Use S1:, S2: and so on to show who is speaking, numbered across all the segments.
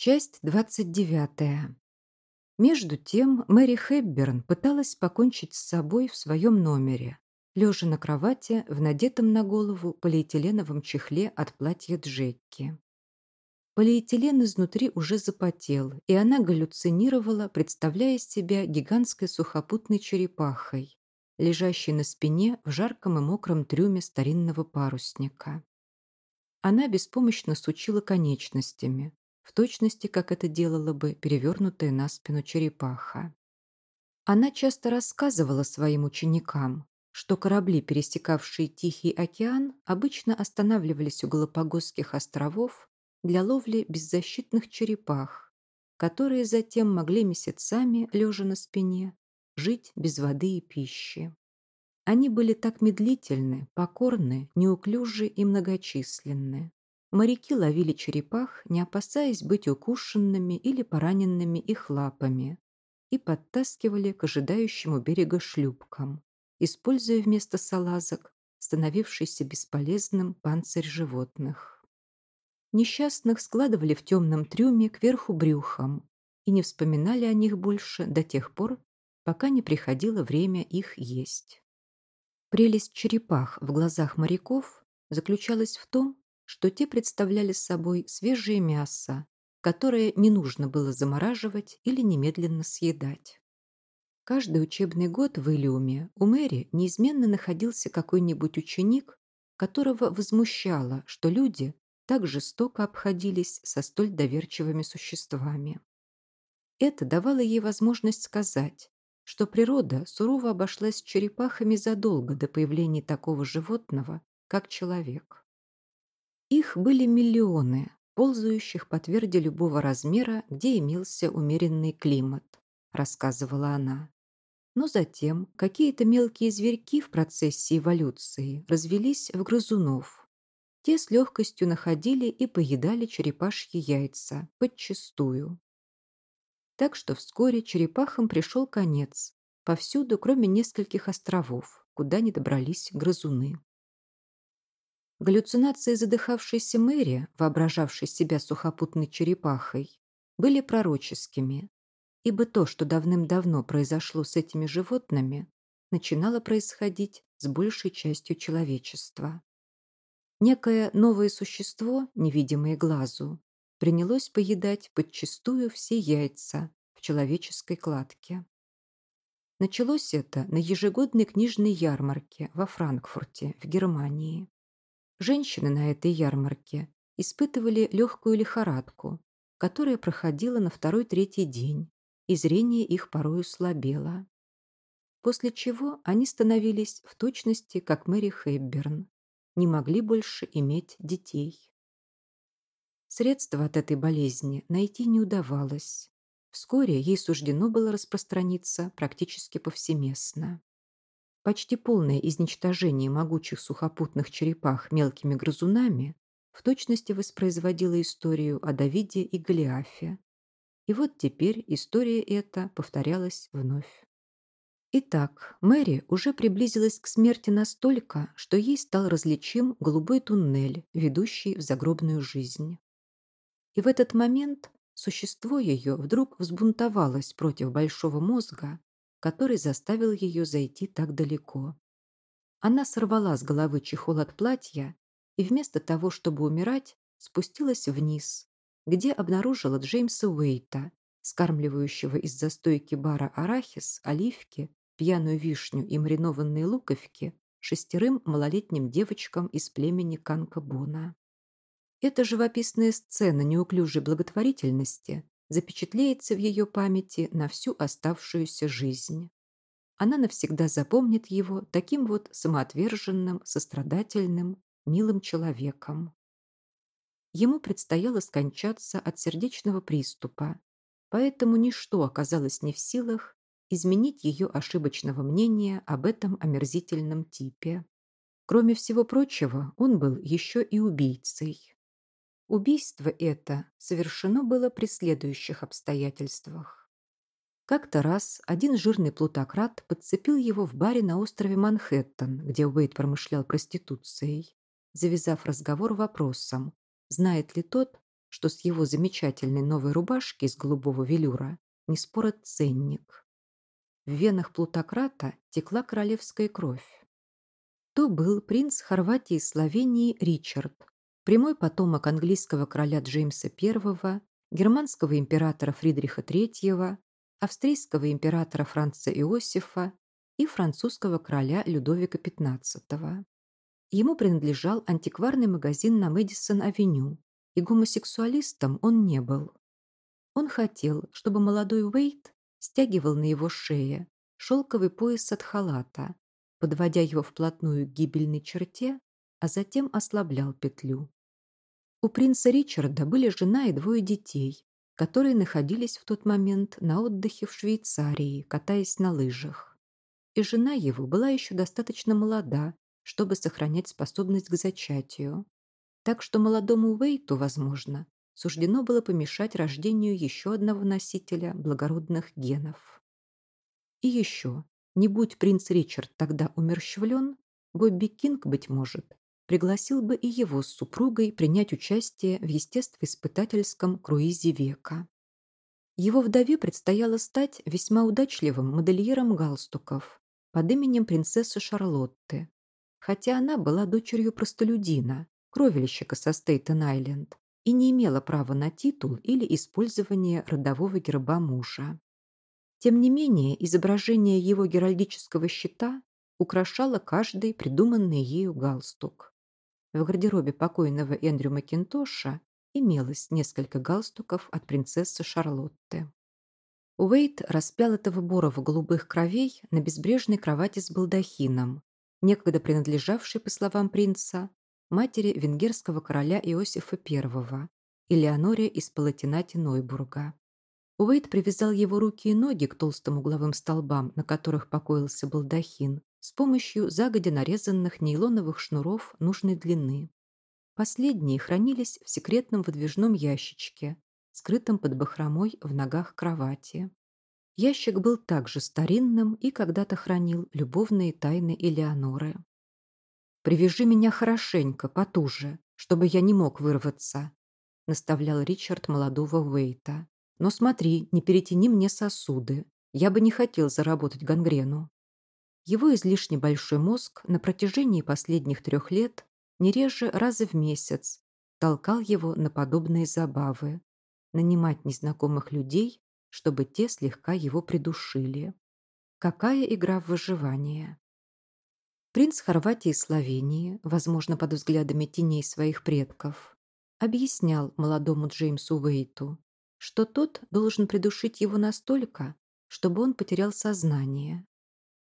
S1: Часть 29. Между тем Мэри Хэбберн пыталась покончить с собой в своем номере, лежа на кровати в надетом на голову полиэтиленовом чехле от платья Джекки. Полиэтилен изнутри уже запотел, и она галлюцинировала, представляя себя гигантской сухопутной черепахой, лежащей на спине в жарком и мокром трюме старинного парусника. Она беспомощно сучила конечностями, в точности, как это делала бы перевернутая на спину черепаха. Она часто рассказывала своим ученикам, что корабли, пересекавшие Тихий океан, обычно останавливались у Галапагосских островов для ловли беззащитных черепах, которые затем могли месяцами, лежа на спине, жить без воды и пищи. Они были так медлительны, покорны, неуклюжи и многочисленны. Моряки ловили черепах, не опасаясь быть укушенными или пораненными их лапами, и подтаскивали к ожидающему берега шлюпкам, используя вместо салазок становившийся бесполезным панцирь животных. Несчастных складывали в темном трюме кверху брюхом и не вспоминали о них больше до тех пор, пока не приходило время их есть. Прелесть черепах в глазах моряков заключалась в том, что те представляли собой свежее мясо, которое не нужно было замораживать или немедленно съедать. Каждый учебный год в Илиуме у Мэри неизменно находился какой-нибудь ученик, которого возмущало, что люди так жестоко обходились со столь доверчивыми существами. Это давало ей возможность сказать, что природа сурово обошлась с черепахами задолго до появления такого животного, как человек. Их были миллионы, ползающих по тверди любого размера, где имелся умеренный климат, рассказывала она. Но затем какие-то мелкие зверьки в процессе эволюции развелись в грызунов. Те с легкостью находили и поедали черепашьи яйца, подчистую. Так что вскоре черепахам пришел конец, повсюду, кроме нескольких островов, куда не добрались грызуны. Галлюцинации задыхавшейся Мэри, воображавшей себя сухопутной черепахой, были пророческими, ибо то, что давным-давно произошло с этими животными, начинало происходить с большей частью человечества. Некое новое существо, невидимое глазу, принялось поедать подчистую все яйца в человеческой кладке. Началось это на ежегодной книжной ярмарке во Франкфурте, в Германии. Женщины на этой ярмарке испытывали легкую лихорадку, которая проходила на второй-третий день, и зрение их порою слабело. После чего они становились в точности, как Мэри Хэбберн, не могли больше иметь детей. Средства от этой болезни найти не удавалось. Вскоре ей суждено было распространиться практически повсеместно. Почти полное изничтожение могучих сухопутных черепах мелкими грызунами в точности воспроизводило историю о Давиде и Голиафе. И вот теперь история эта повторялась вновь. Итак, Мэри уже приблизилась к смерти настолько, что ей стал различим голубой туннель, ведущий в загробную жизнь. И в этот момент существо ее вдруг взбунтовалось против большого мозга который заставил ее зайти так далеко. Она сорвала с головы чехол от платья и вместо того, чтобы умирать, спустилась вниз, где обнаружила Джеймса Уэйта, скармливающего из застойки бара арахис, оливки, пьяную вишню и маринованные луковки шестерым малолетним девочкам из племени Канкабона. Эта живописная сцена неуклюжей благотворительности запечатлеется в ее памяти на всю оставшуюся жизнь. Она навсегда запомнит его таким вот самоотверженным, сострадательным, милым человеком. Ему предстояло скончаться от сердечного приступа, поэтому ничто оказалось не в силах изменить ее ошибочного мнения об этом омерзительном типе. Кроме всего прочего, он был еще и убийцей. Убийство это совершено было при следующих обстоятельствах. Как-то раз один жирный плутократ подцепил его в баре на острове Манхэттен, где Уэйд промышлял проституцией, завязав разговор вопросом, знает ли тот, что с его замечательной новой рубашки из голубого велюра не спорот ценник. В венах плутократа текла королевская кровь. То был принц Хорватии и Словении Ричард, прямой потомок английского короля Джеймса I, германского императора Фридриха III, австрийского императора Франца Иосифа и французского короля Людовика XV. Ему принадлежал антикварный магазин на Мэдисон-авеню, и гомосексуалистом он не был. Он хотел, чтобы молодой Уэйт стягивал на его шее шелковый пояс от халата, подводя его вплотную к гибельной черте, а затем ослаблял петлю. У принца Ричарда были жена и двое детей, которые находились в тот момент на отдыхе в Швейцарии, катаясь на лыжах. И жена его была еще достаточно молода, чтобы сохранять способность к зачатию. Так что молодому Уэйту, возможно, суждено было помешать рождению еще одного носителя благородных генов. И еще, не будь принц Ричард тогда умерщвлен, Бобби Кинг, быть может, пригласил бы и его с супругой принять участие в естествоиспытательском круизе века. Его вдове предстояло стать весьма удачливым модельером галстуков под именем принцессы Шарлотты, хотя она была дочерью простолюдина, кровельщика со Стейтен-Айленд, и не имела права на титул или использование родового герба мужа. Тем не менее, изображение его геральдического щита украшало каждый придуманный ею галстук. В гардеробе покойного Эндрю Макинтоша имелось несколько галстуков от принцессы Шарлотты. Уэйт распял этого борова голубых кровей на безбрежной кровати с балдахином, некогда принадлежавшей, по словам принца, матери венгерского короля Иосифа I, Элеоноре из Палатинати Нойбурга. Уэйт привязал его руки и ноги к толстым угловым столбам, на которых покоился балдахин, с помощью загодя нарезанных нейлоновых шнуров нужной длины. Последние хранились в секретном выдвижном ящичке, скрытом под бахромой в ногах кровати. Ящик был также старинным и когда-то хранил любовные тайны Элеоноры. «Привяжи меня хорошенько, потуже, чтобы я не мог вырваться», наставлял Ричард молодого Уэйта. «Но смотри, не перетяни мне сосуды. Я бы не хотел заработать гангрену». Его излишне большой мозг на протяжении последних трех лет не реже раза в месяц толкал его на подобные забавы, нанимать незнакомых людей, чтобы те слегка его придушили. Какая игра в выживание? Принц Хорватии и Словении, возможно, под взглядами теней своих предков, объяснял молодому Джеймсу Уэйту, что тот должен придушить его настолько, чтобы он потерял сознание.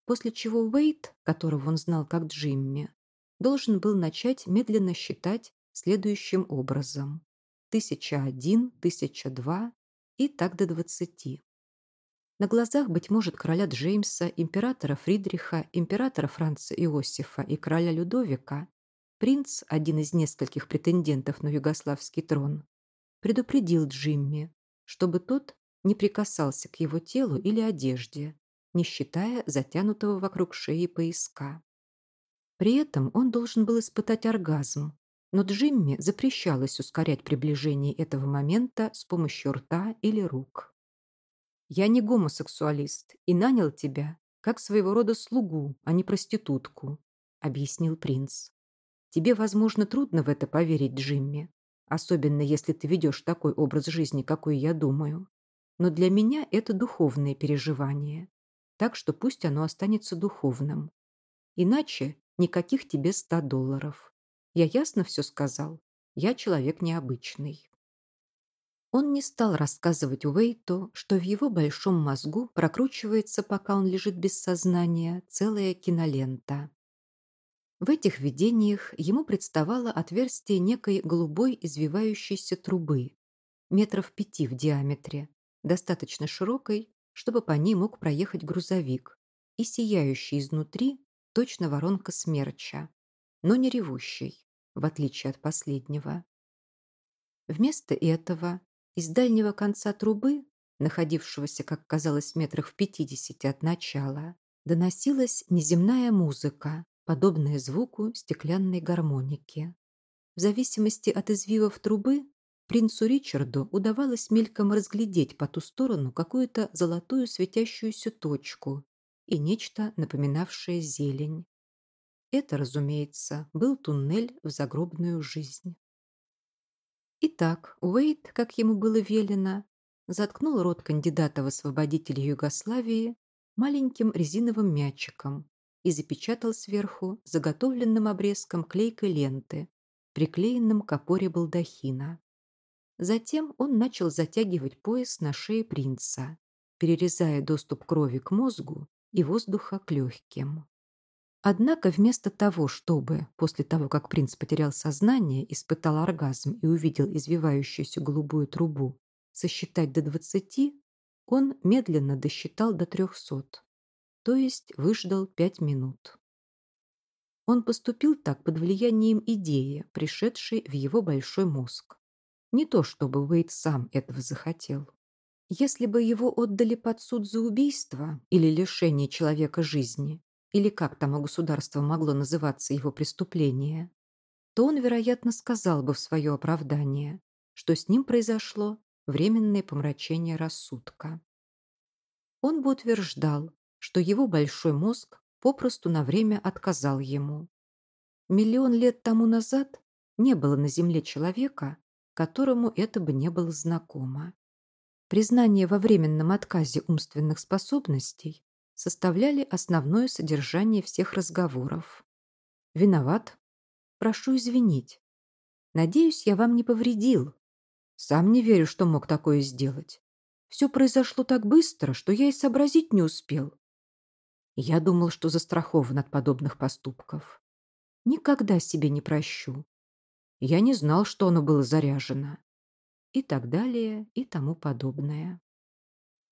S1: После чего Уэйт, которого он знал как Джимми, должен был начать медленно считать следующим образом. Тысяча один, тысяча два и так до двадцати. На глазах, быть может, короля Джеймса, императора Фридриха, императора Франца Иосифа и короля Людовика, принц, один из нескольких претендентов на югославский трон, предупредил Джимми, чтобы тот не прикасался к его телу или одежде, не считая затянутого вокруг шеи пояска. При этом он должен был испытать оргазм, но Джимми запрещалось ускорять приближение этого момента с помощью рта или рук. «Я не гомосексуалист и нанял тебя как своего рода слугу, а не проститутку», — объяснил принц. «Тебе, возможно, трудно в это поверить, Джимми, особенно если ты ведешь такой образ жизни, какой я думаю. Но для меня это духовное переживание, так что пусть оно останется духовным. Иначе никаких тебе ста долларов. Я ясно все сказал? Я человек необычный». Он не стал рассказывать Уэйту, что в его большом мозгу прокручивается, пока он лежит без сознания, целая кинолента. В этих видениях ему представало отверстие некой голубой извивающейся трубы, метров пяти в диаметре, достаточно широкой, чтобы по ней мог проехать грузовик, и сияющий изнутри точно воронка смерча, но не ревущий, в отличие от последнего. Вместо этого из дальнего конца трубы, находившегося, как казалось, метрах в пятидесяти от начала, доносилась неземная музыка, подобная звуку стеклянной гармоники. В зависимости от извивов трубы Принцу Ричарду удавалось мельком разглядеть по ту сторону какую-то золотую светящуюся точку и нечто, напоминавшее зелень. Это, разумеется, был туннель в загробную жизнь. Итак, Уэйт, как ему было велено, заткнул рот кандидата в освободителя Югославии маленьким резиновым мячиком и запечатал сверху заготовленным обрезком клейкой ленты, приклеенным к опоре балдахина. Затем он начал затягивать пояс на шее принца, перерезая доступ крови к мозгу и воздуха к легким. Однако вместо того, чтобы, после того, как принц потерял сознание, испытал оргазм и увидел извивающуюся голубую трубу, сосчитать до двадцати, он медленно досчитал до трехсот, то есть выждал пять минут. Он поступил так под влиянием идеи, пришедшей в его большой мозг. Не то чтобы Уэйд сам этого захотел. Если бы его отдали под суд за убийство или лишение человека жизни, или как там у государства могло называться его преступление, то он, вероятно, сказал бы в свое оправдание, что с ним произошло временное помрачение рассудка. Он бы утверждал, что его большой мозг попросту на время отказал ему. Миллион лет тому назад не было на Земле человека, которому это бы не было знакомо. Признание во временном отказе умственных способностей составляли основное содержание всех разговоров. «Виноват? Прошу извинить. Надеюсь, я вам не повредил. Сам не верю, что мог такое сделать. Все произошло так быстро, что я и сообразить не успел. Я думал, что застрахован от подобных поступков. Никогда себе не прощу. Я не знал, что оно было заряжено. И так далее, и тому подобное.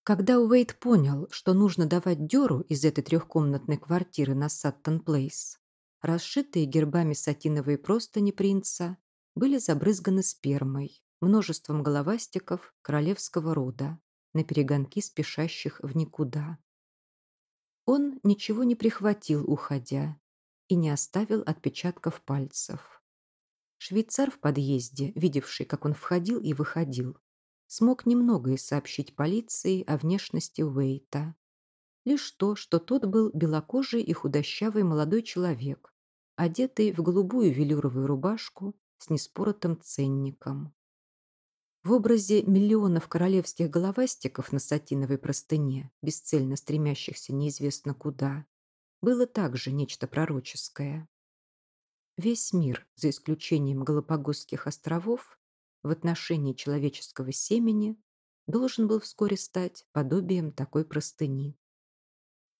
S1: Когда Уэйд понял, что нужно давать дёру из этой трехкомнатной квартиры на Саттон-Плейс, расшитые гербами сатиновые простыни принца были забрызганы спермой, множеством головастиков королевского рода, на перегонки спешащих в никуда. Он ничего не прихватил, уходя, и не оставил отпечатков пальцев. Швейцар в подъезде, видевший, как он входил и выходил, смог немногое сообщить полиции о внешности Уэйта. Лишь то, что тот был белокожий и худощавый молодой человек, одетый в голубую велюровую рубашку с неспоротым ценником. В образе миллионов королевских головастиков на сатиновой простыне, бесцельно стремящихся неизвестно куда, было также нечто пророческое. Весь мир, за исключением Галапагосских островов, в отношении человеческого семени должен был вскоре стать подобием такой простыни.